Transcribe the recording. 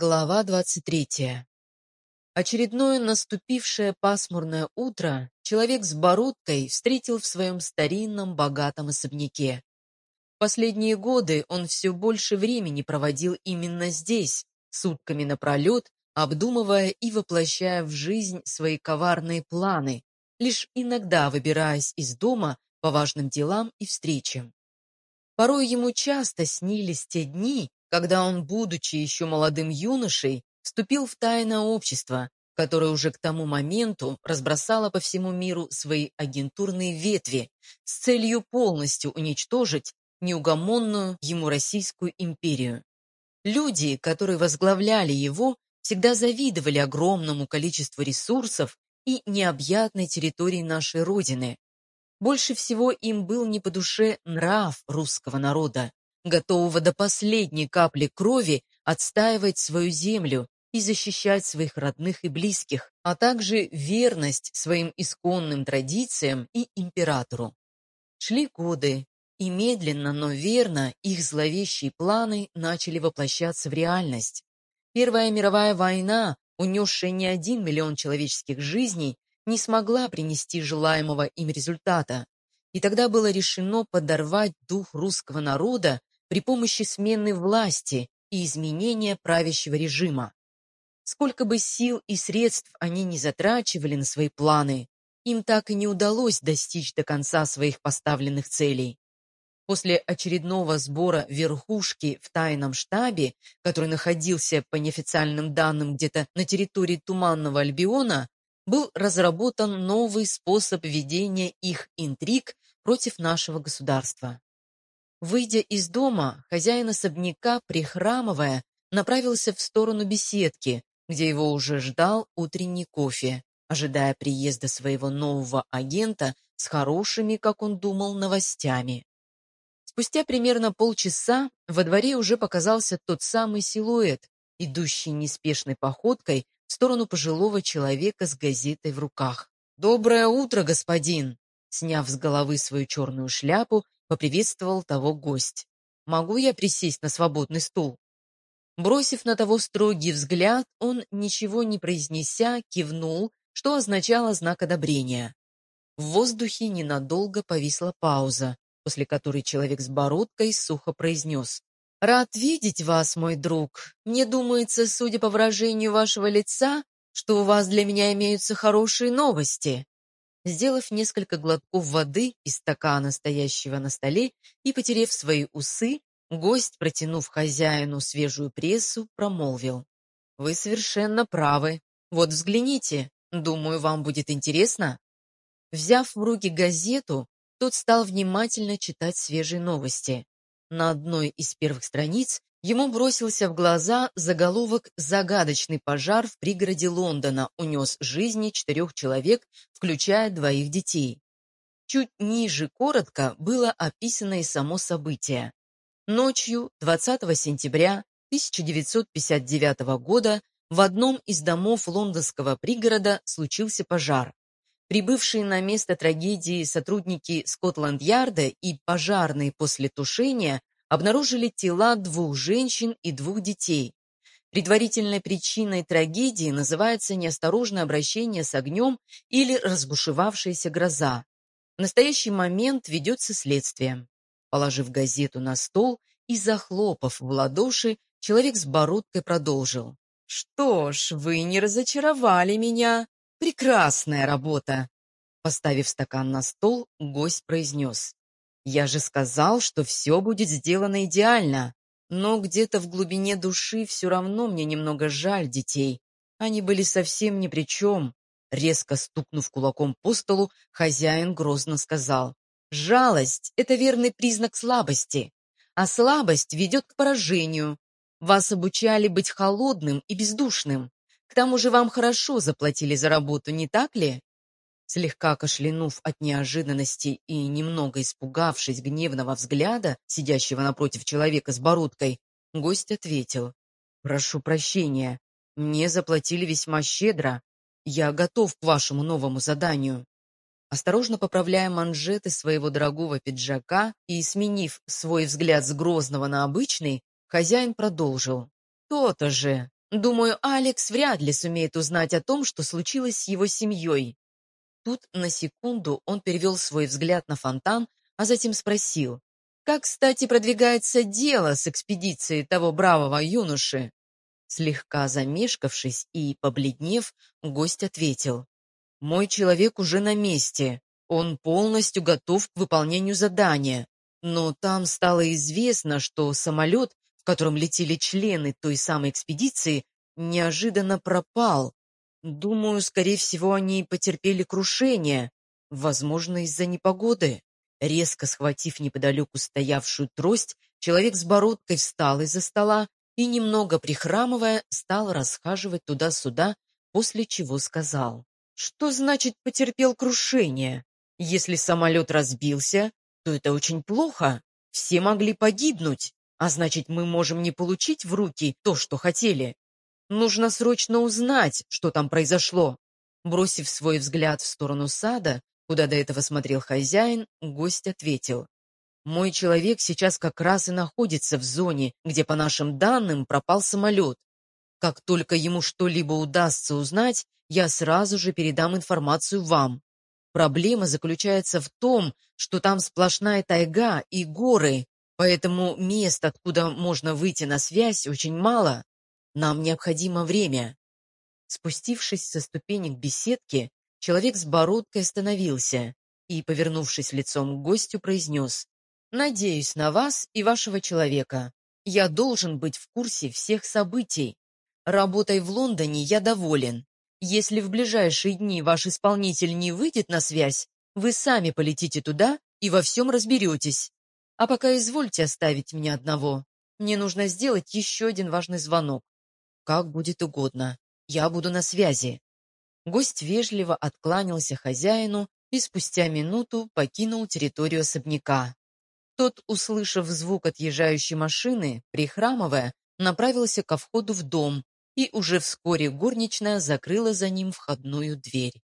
Глава 23. Очередное наступившее пасмурное утро человек с бородкой встретил в своем старинном богатом особняке. Последние годы он все больше времени проводил именно здесь, сутками напролет, обдумывая и воплощая в жизнь свои коварные планы, лишь иногда выбираясь из дома по важным делам и встречам. Порой ему часто снились те дни, когда он, будучи еще молодым юношей, вступил в тайное общество, которое уже к тому моменту разбросало по всему миру свои агентурные ветви с целью полностью уничтожить неугомонную ему Российскую империю. Люди, которые возглавляли его, всегда завидовали огромному количеству ресурсов и необъятной территории нашей Родины. Больше всего им был не по душе нрав русского народа, готового до последней капли крови отстаивать свою землю и защищать своих родных и близких, а также верность своим исконным традициям и императору. Шли годы, и медленно, но верно их зловещие планы начали воплощаться в реальность. Первая мировая война, унесшая не один миллион человеческих жизней, не смогла принести желаемого им результата. И тогда было решено подорвать дух русского народа при помощи смены власти и изменения правящего режима. Сколько бы сил и средств они не затрачивали на свои планы, им так и не удалось достичь до конца своих поставленных целей. После очередного сбора верхушки в тайном штабе, который находился по неофициальным данным где-то на территории Туманного Альбиона, был разработан новый способ ведения их интриг против нашего государства. Выйдя из дома, хозяин особняка, прихрамывая, направился в сторону беседки, где его уже ждал утренний кофе, ожидая приезда своего нового агента с хорошими, как он думал, новостями. Спустя примерно полчаса во дворе уже показался тот самый силуэт, идущий неспешной походкой в сторону пожилого человека с газетой в руках. «Доброе утро, господин!» Сняв с головы свою черную шляпу, поприветствовал того гость. «Могу я присесть на свободный стул?» Бросив на того строгий взгляд, он, ничего не произнеся, кивнул, что означало знак одобрения. В воздухе ненадолго повисла пауза, после которой человек с бородкой сухо произнес. «Рад видеть вас, мой друг. Мне думается, судя по выражению вашего лица, что у вас для меня имеются хорошие новости. Сделав несколько глотков воды из стакана, стоящего на столе, и потерев свои усы, гость, протянув хозяину свежую прессу, промолвил. «Вы совершенно правы. Вот взгляните. Думаю, вам будет интересно». Взяв в руки газету, тот стал внимательно читать свежие новости. На одной из первых страниц Ему бросился в глаза заголовок «Загадочный пожар в пригороде Лондона унес жизни четырех человек, включая двоих детей». Чуть ниже коротко было описано и само событие. Ночью 20 сентября 1959 года в одном из домов лондонского пригорода случился пожар. Прибывшие на место трагедии сотрудники Скотланд-Ярда и пожарные после тушения обнаружили тела двух женщин и двух детей. Предварительной причиной трагедии называется неосторожное обращение с огнем или разбушевавшаяся гроза. В настоящий момент ведется следствие. Положив газету на стол и захлопав в ладоши, человек с бородкой продолжил. «Что ж, вы не разочаровали меня. Прекрасная работа!» Поставив стакан на стол, гость произнес. Я же сказал, что все будет сделано идеально. Но где-то в глубине души все равно мне немного жаль детей. Они были совсем ни при чем. Резко стукнув кулаком по столу, хозяин грозно сказал. «Жалость — это верный признак слабости, а слабость ведет к поражению. Вас обучали быть холодным и бездушным. К тому же вам хорошо заплатили за работу, не так ли?» Слегка кашлянув от неожиданности и немного испугавшись гневного взгляда, сидящего напротив человека с бородкой, гость ответил. «Прошу прощения, мне заплатили весьма щедро. Я готов к вашему новому заданию». Осторожно поправляя манжеты своего дорогого пиджака и сменив свой взгляд с грозного на обычный, хозяин продолжил. «То-то же! Думаю, Алекс вряд ли сумеет узнать о том, что случилось с его семьей. Тут на секунду он перевел свой взгляд на фонтан, а затем спросил, как, кстати, продвигается дело с экспедицией того бравого юноши. Слегка замешкавшись и побледнев, гость ответил, «Мой человек уже на месте. Он полностью готов к выполнению задания. Но там стало известно, что самолет, в котором летели члены той самой экспедиции, неожиданно пропал. Думаю, скорее всего, они потерпели крушение, возможно, из-за непогоды. Резко схватив неподалеку стоявшую трость, человек с бородкой встал из-за стола и, немного прихрамывая, стал расхаживать туда-сюда, после чего сказал. «Что значит потерпел крушение? Если самолет разбился, то это очень плохо. Все могли погибнуть, а значит, мы можем не получить в руки то, что хотели. Нужно срочно узнать, что там произошло. Бросив свой взгляд в сторону сада, куда до этого смотрел хозяин, гость ответил. «Мой человек сейчас как раз и находится в зоне, где, по нашим данным, пропал самолет. Как только ему что-либо удастся узнать, я сразу же передам информацию вам. Проблема заключается в том, что там сплошная тайга и горы, поэтому мест, откуда можно выйти на связь, очень мало. Нам необходимо время. Спустившись со ступенек беседки, человек с бородкой остановился и, повернувшись лицом к гостю, произнес «Надеюсь на вас и вашего человека. Я должен быть в курсе всех событий. Работой в Лондоне я доволен. Если в ближайшие дни ваш исполнитель не выйдет на связь, вы сами полетите туда и во всем разберетесь. А пока извольте оставить меня одного. Мне нужно сделать еще один важный звонок. Как будет угодно. Я буду на связи. Гость вежливо откланялся хозяину и спустя минуту покинул территорию особняка. Тот, услышав звук отъезжающей машины, прихрамывая, направился ко входу в дом, и уже вскоре горничная закрыла за ним входную дверь.